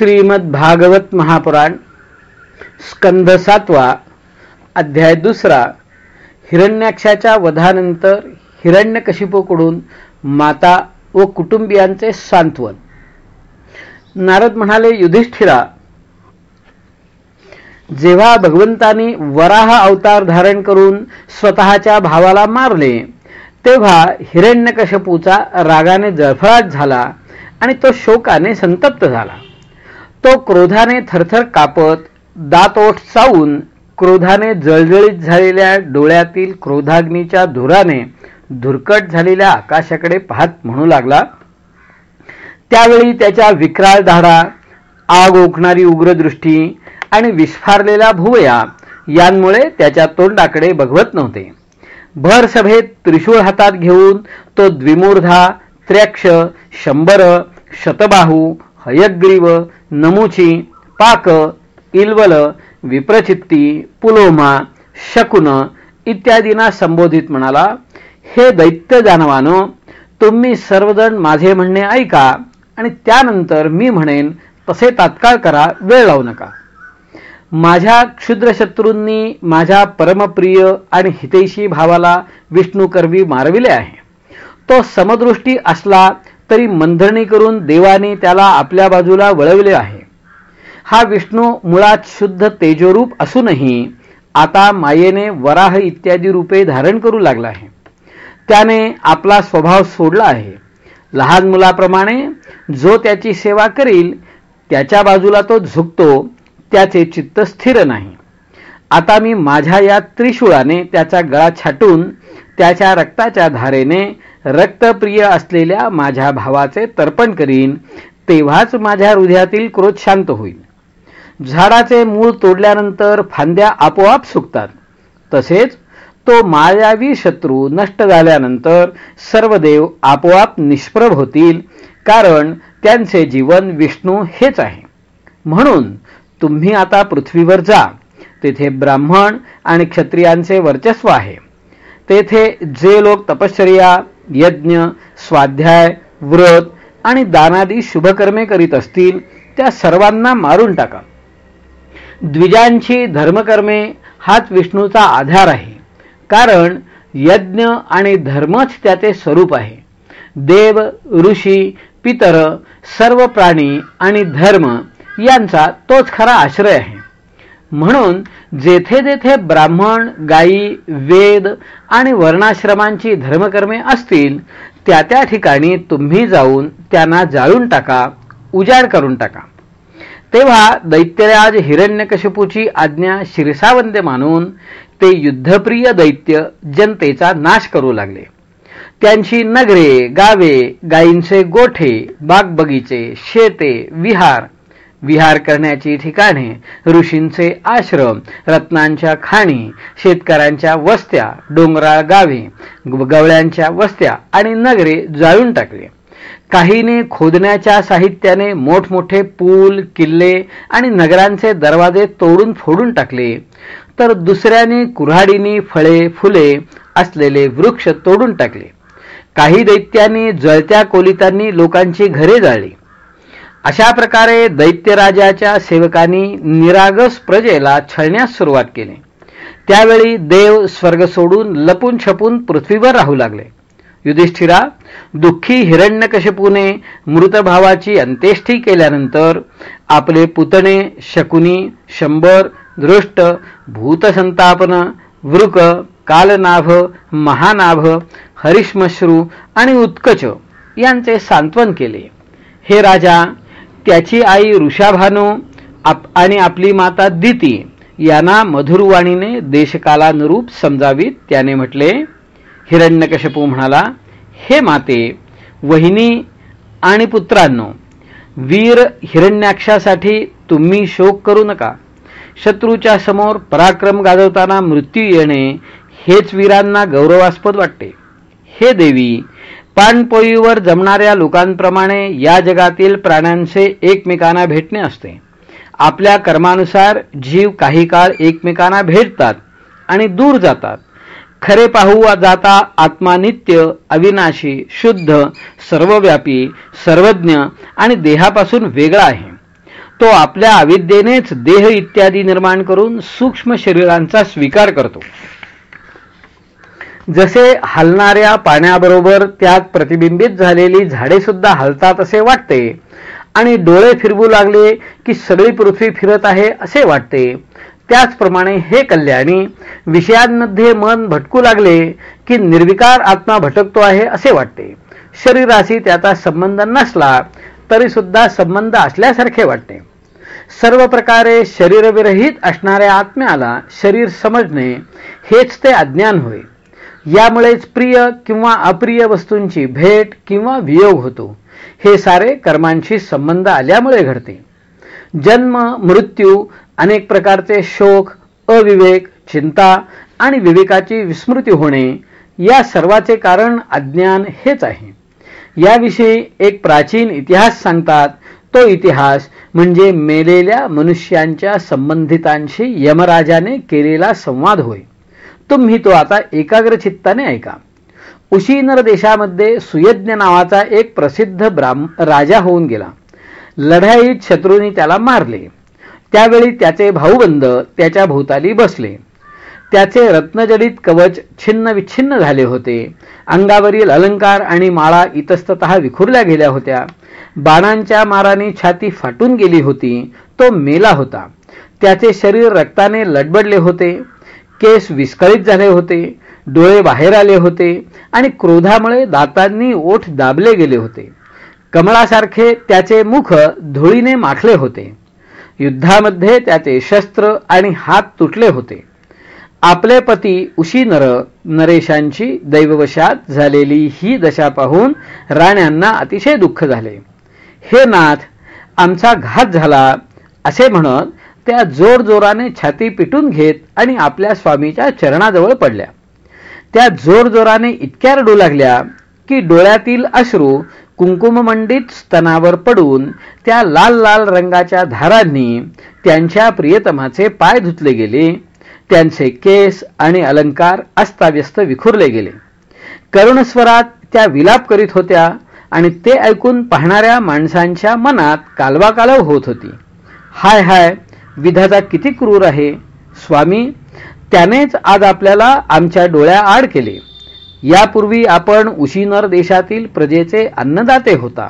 श्रीमद भागवत महापुराण स्कंध सातवा अध्याय दुसरा हिरण्याक्षाच्या वधानंतर हिरण्यकशिपूकडून माता व कुटुंबियांचे सांत्वन. नारद म्हणाले युधिष्ठिरा जेव्हा भगवंतानी वराह अवतार धारण करून स्वतःच्या भावाला मारले तेव्हा हिरण्यकशपूचा रागाने जळफळाट झाला आणि तो शोकाने संतप्त झाला. तो क्रोधाने थरथर कापत दातोठ चावून क्रोधाने जळजळीत झालेल्या डोळ्यातील क्रोधाग्नीच्या धुराने धुरकट झालेल्या आकाशाकडे पाहत म्हणू लागला त्यावेळी त्याच्या विक्राळ धाडा आग ओकणारी उग्रदृष्टी आणि विस्फारलेल्या भुवया यांमुळे त्याच्या तोंडाकडे बघवत नव्हते. भर सभेत त्रिशूळ हातात घेऊन तो द्विमूर्धा त्र्यक्ष शंभर शतबाहू हयग्रीव नमुची पाक इल्वल विप्रचित्ती पुलोमा शकुन इत्यादींना संबोधित म्हणाला हे दैत्य जाणवानो तुम्ही सर्वजण माझे म्हणणे ऐका आणि त्यानंतर मी म्हणेन तसे तात्काळ करा वेळ लावू नका. माझ्या क्षुद्रशत्रूंनी माझ्या परमप्रिय आणि हितैषी भावाला विष्णू कर्वी मारविले आहे. तो समदृष्टी असला तरी मंथरणी करून देवाने त्याला आपल्या बाजूला वळवले आहे. हा विष्णू मुळात शुद्ध तेजोरूप असूनही आता मायेने वराह इत्यादी रूपे धारण करू लागला आहे. त्याने आपला स्वभाव सोडला आहे. लहान मुलाप्रमाणे जो त्याची सेवा करील त्याच्या बाजूला तो झुकतो त्याचे चित्त स्थिर नाही. आता मी माझ्या या त्रिशूळाने त्याचा गळा छाटून त्याच्या रक्ताच्या धारेने रक्तप्रिय असलेल्या माझ्या भावाचे तर्पण करीन तेव्हाच माझ्या हृदयातील क्रोध शांत होईल. झाडाचे मूळ तोडल्यानंतर फांद्या आपोआप सुकतात. तसेच तो मायावी शत्रू नष्ट झाल्यानंतर सर्व देव आपोआप निष्प्रभ होतील कारण त्यांचे जीवन विष्णू हेच आहे. म्हणून तुम्ही आता पृथ्वीवर जा तेथे ब्राह्मण आणि क्षत्रियांचे वर्चस्व आहे. तेथे जे लोक तपश्चर्या यज्ञ स्वाध्याय व्रत आणि दानादी शुभकर्मे करीत असतील त्या सर्वांना मारून टाका. द्विजांची धर्मकर्मे हाच विष्णूचा आधार आहे. कारण यज्ञ आणि धर्मच त्याचे स्वरूप आहे. देव ऋषी पितर सर्व प्राणी आणि धर्म यांचा तोच खरा आश्रय आहे. म्हणून जेथे जेथे ब्राह्मण गायी वेद आणि वर्णाश्रमांची धर्मकर्मे असतील त्या त्या ठिकाणी तुम्ही जाऊन त्यांना जाळून टाका उजाड करून टाका. तेव्हा दैत्यराज हिरण्यकशपूची आज्ञा शिरसावंद्य मानून ते युद्धप्रिय दैत्य जनतेचा नाश करू लागले. त्यांची नगरे गावे गायींचे गोठे बागबगीचे शेते विहार विहार करण्याची ठिकाणे ऋषींचे आश्रम रत्नांच्या खाणी शेतकऱ्यांच्या वस्त्या डोंगराळ गावे गवळ्यांच्या वस्त्या आणि नगरे जाळून टाकले. काहीने खोदण्याच्या साहित्याने मोठमोठे पूल किल्ले आणि नगरांचे दरवाजे तोडून फोडून टाकले. तर दुसऱ्याने कुऱ्हाडीनी फळे फुले असलेले वृक्ष तोडून टाकले. काही दैत्यांनी जळत्या कोलितांनी लोकांची घरे जाळली. अशा प्रकारे दैत्यराजाच्या सेवकांनी निरागस प्रजेला छळण्यास सुरुवात केली. त्यावेळी देव स्वर्ग सोडून लपून छपून पृथ्वीवर राहू लागले. युधिष्ठिरा दुःखी हिरण्यकशपूने मृतभावाची अंत्येष्ठी केल्यानंतर आपले पुतणे शकुनी शंभर दृष्ट भूतसंतापन वृक कालनाभ महानाभ हरिश्मश्रू आणि उत्कच यांचे सांत्वन केले. हे राजा त्याची आई ऋषाभानू आप आणि आपली माता दिती यांना मधुरवाणीने देशकालानुरूप समजावीत. त्याने म्हटले हिरण्यकशपू म्हणाला हे माते वहिनी आणि पुत्रांनो वीर हिरण्याक्षासाठी तुम्ही शोक करू नका. शत्रूच्या समोर पराक्रम गाजवताना मृत्यू येणे हेच वीरांना गौरवास्पद वाटते. हे देवी पाणपोईवर जमणाऱ्या लोकांप्रमाणे या जगातील प्राण्यांचे एकमेकांना भेटणे असते. आपल्या कर्मानुसार जीव काही काळ एकमेकांना भेटतात आणि दूर जातात. खरे पाहू जाता आत्मा नित्य अविनाशी शुद्ध सर्वव्यापी सर्वज्ञ आणि देहापासून वेगळा आहे. तो आपल्या अविद्येनेच देह इत्यादी निर्माण करून सूक्ष्म शरीरांचा स्वीकार करतो. जसे हलणाऱ्या पाण्याबरोबर त्यात प्रतिबिंबित झालेली झाडे सुद्धा हलतात असे वाटते. आणि डोळे फिरवू लागले की सगळी पृथ्वी फिरत आहे असे वाटते. त्याचप्रमाणे हे कल्याणी विषयांमध्ये मन भटकू लागले की निर्विकार आत्मा भटकतो आहे असे वाटते. शरीराशी त्याचा संबंध नसला तरी सुद्धा संबंध असल्यासारखे वाटते. सर्व प्रकारे शरीरविरहित असणाऱ्या आत्म्याला शरीर समजणे हेच ते अज्ञान होय. यामुळेच प्रिय किंवा अप्रिय वस्तूंची भेट किंवा वियोग होतो. हे सारे कर्मांशी संबंध आल्यामुळे घडते. जन्म मृत्यू अनेक प्रकारचे शोक अविवेक चिंता आणि विवेकाची विस्मृती होणे या सर्वाचे कारण अज्ञान हेच आहे. याविषयी एक प्राचीन इतिहास सांगतात. तो इतिहास म्हणजे मेलेल्या मनुष्यांच्या संबंधितांशी यमराजाने केलेला संवाद होय. तुम्ही तो आता एकाग्र चित्ताने ऐका. उशीनर देशामध्ये सुयज्ञ नावाचा एक प्रसिद्ध ब्राह्म राजा होऊन गेला. लढाईत शत्रूंनी त्याला मारले. त्यावेळी त्याचे भाऊबंद त्याच्या भोवताली बसले. त्याचे रत्नजडित कवच छिन्न विच्छिन्न झाले होते. अंगावरील अलंकार आणि माळा इतस्तत विखुरल्या गेल्या होत्या. बाणांच्या माराने छाती फाटून गेली होती. तो मेला होता. त्याचे शरीर रक्ताने लडबडले होते. केस विस्कळीत झाले होते डोळे बाहेर आले होते आणि क्रोधामुळे दातांनी ओठ दाबले गेले होते. कमळासारखे त्याचे मुख धुळीने माखले होते. युद्धामध्ये त्याचे शस्त्र आणि हात तुटले होते. आपले पती उशी नर नरेशांची दैववशात झालेली ही दशा पाहून राण्यांना अतिशय दुःख झाले. हे नाथ आमचा घात झाला असे म्हणत त्या जोरजोराने छाती पिटून घेत आणि आपल्या स्वामीच्या चरणाजवळ पडल्या. त्या जोरजोराने इतक्या रडू लागल्या की डोळ्यातील अश्रू कुंकुममंडित स्तनावर पडून त्या लाल लाल रंगाच्या धारांनी त्यांच्या प्रियतमाचे पाय धुतले गेले. त्यांचे केस आणि अलंकार अस्ताव्यस्त विखुरले गेले. करुणस्वरात त्या विलाप करीत होत्या आणि ते ऐकून पाहणाऱ्या माणसांच्या मनात कालवाकालव होत होती. हाय हाय विधाता किती क्रूर आहे? स्वामी त्यानेच आज आपल्याला आमच्या डोळ्या आड केले. यापूर्वी आपण उशीनर देशातील प्रजेचे अन्नदाते होता.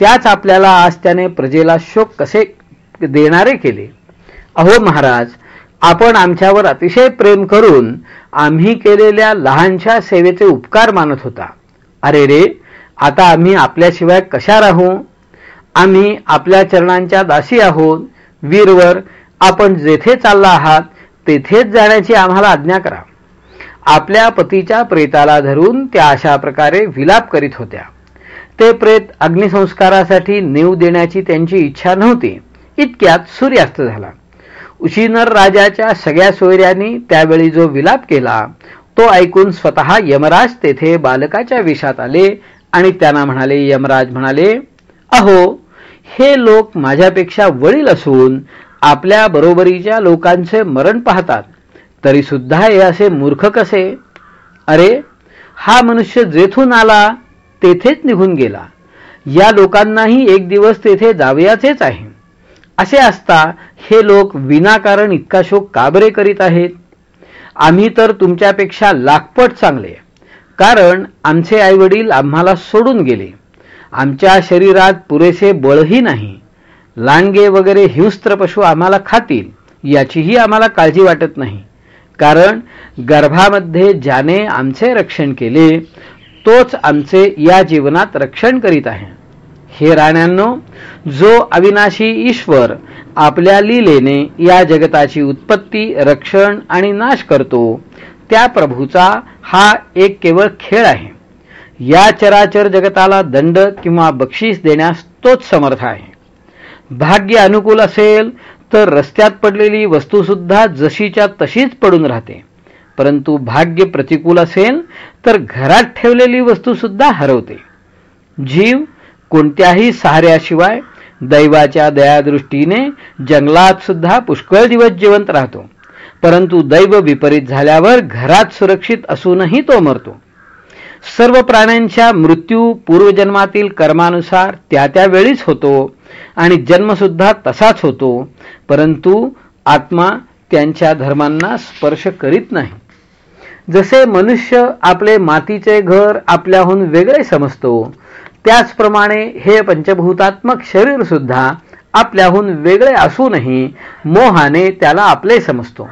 त्याच आपल्याला आज त्याने प्रजेला शोक कसे देणारे केले? अहो महाराज आपण आमच्यावर अतिशय प्रेम करून आम्ही केलेल्या लहानशा सेवेचे उपकार मानत होता. अरे रे आता आम्ही आपल्याशिवाय कशा राहू? आम्ही आपल्या चरणांच्या दासी आहोत. वीरवर आपण जेथे चालला आहात तेथेच जाण्याची आम्हाला आज्ञा करा. आपल्या पतीच्या प्रेताला धरून त्या अशा प्रकारे विलाप करीत होत्या. ते प्रेत अग्निसंस्कारासाठी नेऊ देण्याची त्यांची इच्छा नव्हती. इतक्यात सूर्यास्त झाला. उशीनर राजाच्या सगळ्या सोयऱ्यांनी त्यावेळी जो विलाप केला तो ऐकून स्वतः यमराज तेथे बालकाच्या विषात आले आणि त्यांना म्हणाले यमराज म्हणाले अहो हे लोक माझ्यापेक्षा वडील असून आपल्या बरोबरीच्या लोकांचे मरण पाहतात. तरी सुद्धा हे असे मूर्ख कसे? अरे हा मनुष्य जेथून आला तेथेच निघून गेला. या लोकांनाही एक दिवस तेथे जावयाचेच आहे. असे असता हे लोक विनाकारण इतका शोक काबरे करीत आहेत? आम्ही तर तुमच्यापेक्षा लाखपट चांगले. कारण आमचे आईवडील आम्हाला सोडून गेले. आमच्या शरीरात पुरेसे बळही नाही. लांडगे वगैरे हिंस्त्र पशु आम्हाला खातील याचीही आम्हाला काळजी वाटत नाही. कारण गर्भामध्ये ज्याने आमचे रक्षण केले तोच आमचे या जीवनात रक्षण करीत आहे. हे राण्यांनो जो अविनाशी ईश्वर आपल्या लीलेने या जगताची उत्पत्ती रक्षण आणि नाश करतो त्या प्रभूचा हा एक केवळ खेळ आहे. या चराचर जगताला दंड किंवा बक्षीस देण्यास तोच समर्थ आहे. भाग्य अनुकूल असेल तर रस्त्यात पडलेली वस्तूसुद्धा जशीच्या तशीच पडून राहते. परंतु भाग्य प्रतिकूल असेल तर घरात ठेवलेली वस्तूसुद्धा हरवते. जीव कोणत्याही सहाऱ्याशिवाय दैवाच्या दयादृष्टीने जंगलात सुद्धा पुष्कळ दिवस जिवंत राहतो. परंतु दैव विपरीत झाल्यावर घरात सुरक्षित असूनही तो मरतो. सर्व प्राण्यांच्या मृत्यू पूर्वजन्मातील कर्मानुसार त्या त्या वेळीच होतो आणि जन्मसुद्धा तसाच होतो परंतु आत्मा त्यांच्या धर्मांना स्पर्श करीत नाही. जसे मनुष्य आपले मातीचे घर आपल्याहून वेगळे समजतो त्याचप्रमाणे हे पंचभूतात्मक शरीर सुद्धा आपल्याहून वेगळे असूनही मोहाने त्याला आपले समजतो.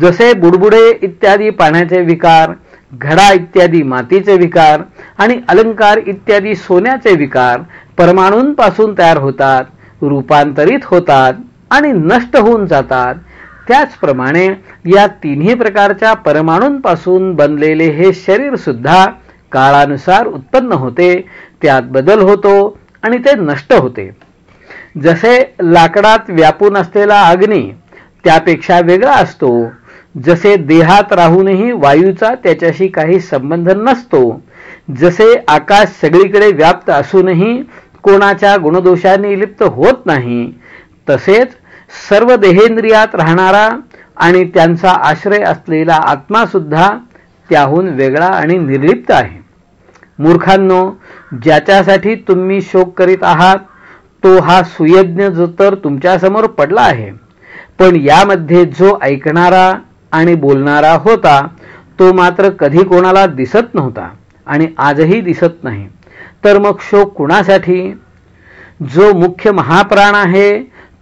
जसे बुडबुडे इत्यादी पाण्याचे विकार घडा इत्यादी मातीचे विकार आणि अलंकार इत्यादी सोन्याचे विकार परमाणूंपासून तयार होतात रूपांतरित होतात आणि नष्ट होऊन जातात. त्याचप्रमाणे या तिन्ही प्रकारच्या परमाणूंपासून बनलेले हे शरीर सुद्धा काळानुसार उत्पन्न होते त्यात बदल होतो आणि ते नष्ट होते. जसे लाकडात व्यापून असलेला अग्नी त्यापेक्षा वेगळा असतो जसे देहात राहूनही वायूचा त्याच्याशी काही संबंध नसतो जसे आकाश सगळीकडे व्याप्त असूनही कोणाच्या गुणदोषांनी लिप्त होत नाही तसेच सर्व देहेंद्रियात राहणारा आणि त्यांचा आश्रय असलेला आत्मा सुद्धा त्याहून वेगळा आणि निर्लिप्त आहे. मूर्खांनो ज्याच्यासाठी तुम्ही शोक करीत आहात तो हा सुयज्ञ जो तर तुमच्यासमोर पडला आहे. पण यामध्ये जो ऐकणारा आणि बोलणारा होता तो मात्र कधी कोणाला दिसत नव्हता आणि आजही दिसत नाही. तर मग शोक कुणासाठी? जो मुख्य महाप्राण आहे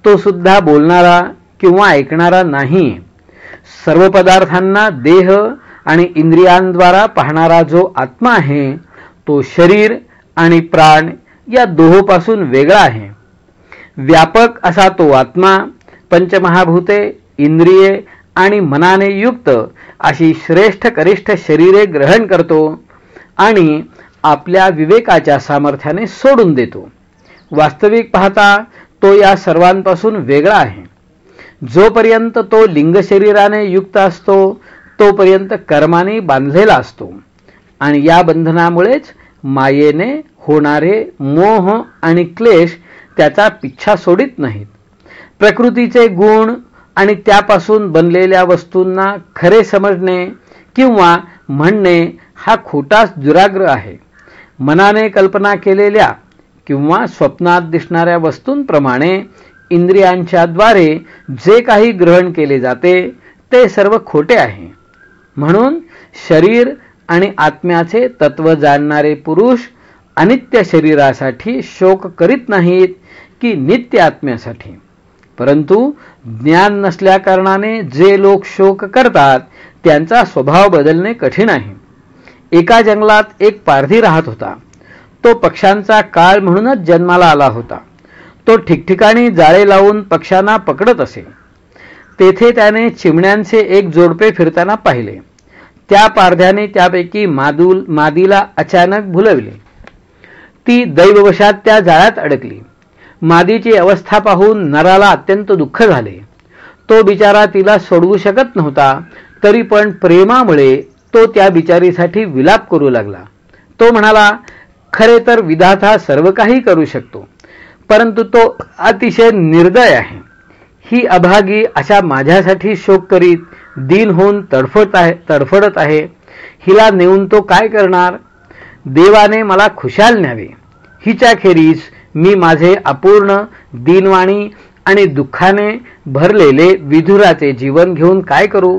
तो सुद्धा बोलणारा किंवा ऐकणारा नाही. सर्व पदार्थांना देह आणि इंद्रियांद्वारा पाहणारा जो आत्मा आहे तो शरीर आणि प्राण या दोहोपासून वेगळा आहे. व्यापक असा तो आत्मा पंचमहाभूते इंद्रिये आणि मनाने युक्त अशी श्रेष्ठ करिष्ठ शरीरे ग्रहण करतो आणि आपल्या विवेकाच्या सामर्थ्याने सोडून देतो. वास्तविक पाहता तो या सर्वांपासून वेगळा आहे. जोपर्यंत तो लिंग शरीराने युक्त असतो तोपर्यंत कर्माने बांधलेला असतो. आणि या बंधनामुळेच मायेने होणारे मोह आणि क्लेश त्याचा पिच्छा सोडित नाहीत. प्रकृतीचे गुण आणि त्यापासून बनलेल्या वस्तूंना खरे समजणे किंवा म्हणणे हा खोटाच दुराग्रह आहे. मनाने कल्पना केलेल्या किंवा स्वप्नात दिसणाऱ्या वस्तूंप्रमाणे इंद्रियांच्याद्वारे जे काही ग्रहण केले जाते ते सर्व खोटे आहे. म्हणून शरीर आणि आत्म्याचे तत्व जाणणारे पुरुष अनित्य शरीरासाठी शोक करीत नाहीत की नित्य आत्म्यासाठी. परंतु ज्ञान नसल्याकारणाने जे लोक शोक करतात त्यांचा स्वभाव बदलणे कठीण आहे. एका जंगलात एक पारधी राहत होता. तो पक्ष्यांचा काळ म्हणूनच जन्माला आला होता. तो ठिकठिकाणी जाळे लावून पक्ष्यांना पकडत असे. तेथे त्याने चिमण्यांचे एक जोडपे फिरताना पाहिले. त्या पारध्याने त्यापैकी मादूल मादीला अचानक भुलवले. ती दैववशात त्या जाळ्यात अडकली. मादीची अवस्था पाहून नराला अत्यंत दुःख झाले. तो बिचारा तिला सोडवू शकत नव्हता तरी पण प्रेमामुळे तो त्या बिचारीसाठी विलाप करू लागला. तो म्हणाला खरे तर विधाता सर्व काही करू शकतो परंतु तो अतिशय निर्दय आहे. ही अभागी अशा माझ्यासाठी शोक करीत दिन होऊन तडफडत आहे तडफडत आहे. हिला नेऊन तो काय करणार? देवाने मला खुशाल न्यावे. हिच्याखेरीज मी माझे अपूर्ण दिनवाणी आणि दुःखाने भरलेले विधुराचे जीवन घेऊन काय करू?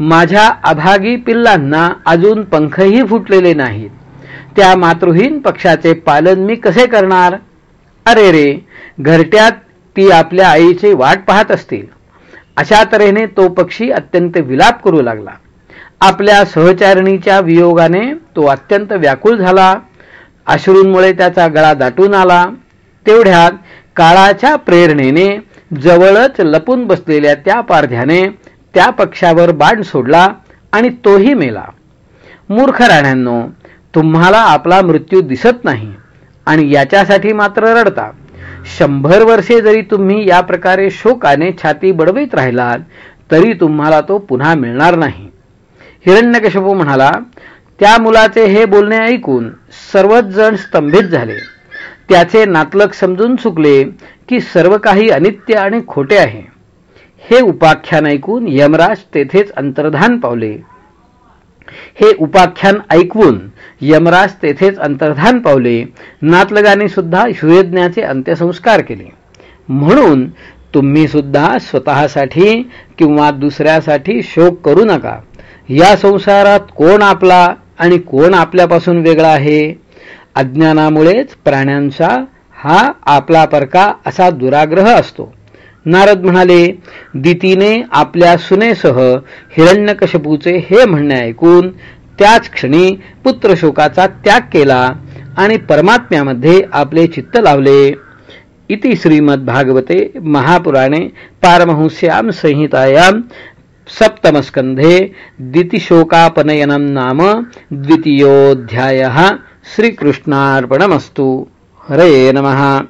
माझ्या अभागी पिल्लांना अजून पंखही फुटलेले नाहीत. त्या मातृहीन पक्षाचे पालन मी कसे करणार? अरे रे घरट्यात ती आपल्या आईची वाट पाहत असतील. अशा तऱ्हेने तो पक्षी अत्यंत विलाप करू लागला. आपल्या सहचारिणीच्या वियोगाने तो अत्यंत व्याकुळ झाला. अश्रूंमुळे त्याचा गळा दाटून आला. तेवढ्यात काळाच्या प्रेरणेने जवळच लपून बसलेल्या त्या पारध्याने त्या पक्षावर बाण सोडला आणि तोही मेला. मूर्ख राण्यांनो तुम्हाला आपला मृत्यू दिसत नाही आणि याच्यासाठी मात्र रडता. शंभर वर्षे जरी तुम्ही या प्रकारे शोकाने छाती बडवीत राहिलात तरी तुम्हाला तो पुन्हा मिळणार नाही. हिरण्यकशपू म्हणाला त्या मुलाचे हे बोलणे ऐकून सर्वच जण स्तंभित झाले. त्याचे नातलक समजून चुकले की सर्व काही अनित्य आणि खोटे आहे. हे उपाख्यान ऐकून यमराज तेथेच अंतर्धान पावले. हे उपाख्यान ऐकवून यमराज तेथेच अंतर्धान पावले. नातलगाने सुद्धा शिवयज्ञाचे अंत्यसंस्कार केले. म्हणून तुम्ही सुद्धा स्वतःसाठी किंवा दुसऱ्यासाठी शोक करू नका. या संसारात कोण आपला आणि कोण आपल्यापासून वेगळा आहे? अज्ञानामुळेच प्राण्यांचा हा आपला परका असा दुराग्रह असतो. नारद म्हणाले दितीने आपल्या सुनेसह हिरण्यकशपूचे हे म्हणणे ऐकून त्याच क्षणी पुत्रशोकाचा त्याग केला आणि परमात्म्यामध्ये आपले चित्त लावले. इति श्रीमद्भागवते महापुराणे पारमहंस्यां संहितायां सप्तमस्कन्धे दितिशोकापनयनं नाम द्वितीयोऽध्यायः. श्रीकृष्णार्पणमस्तु। हरे नमः।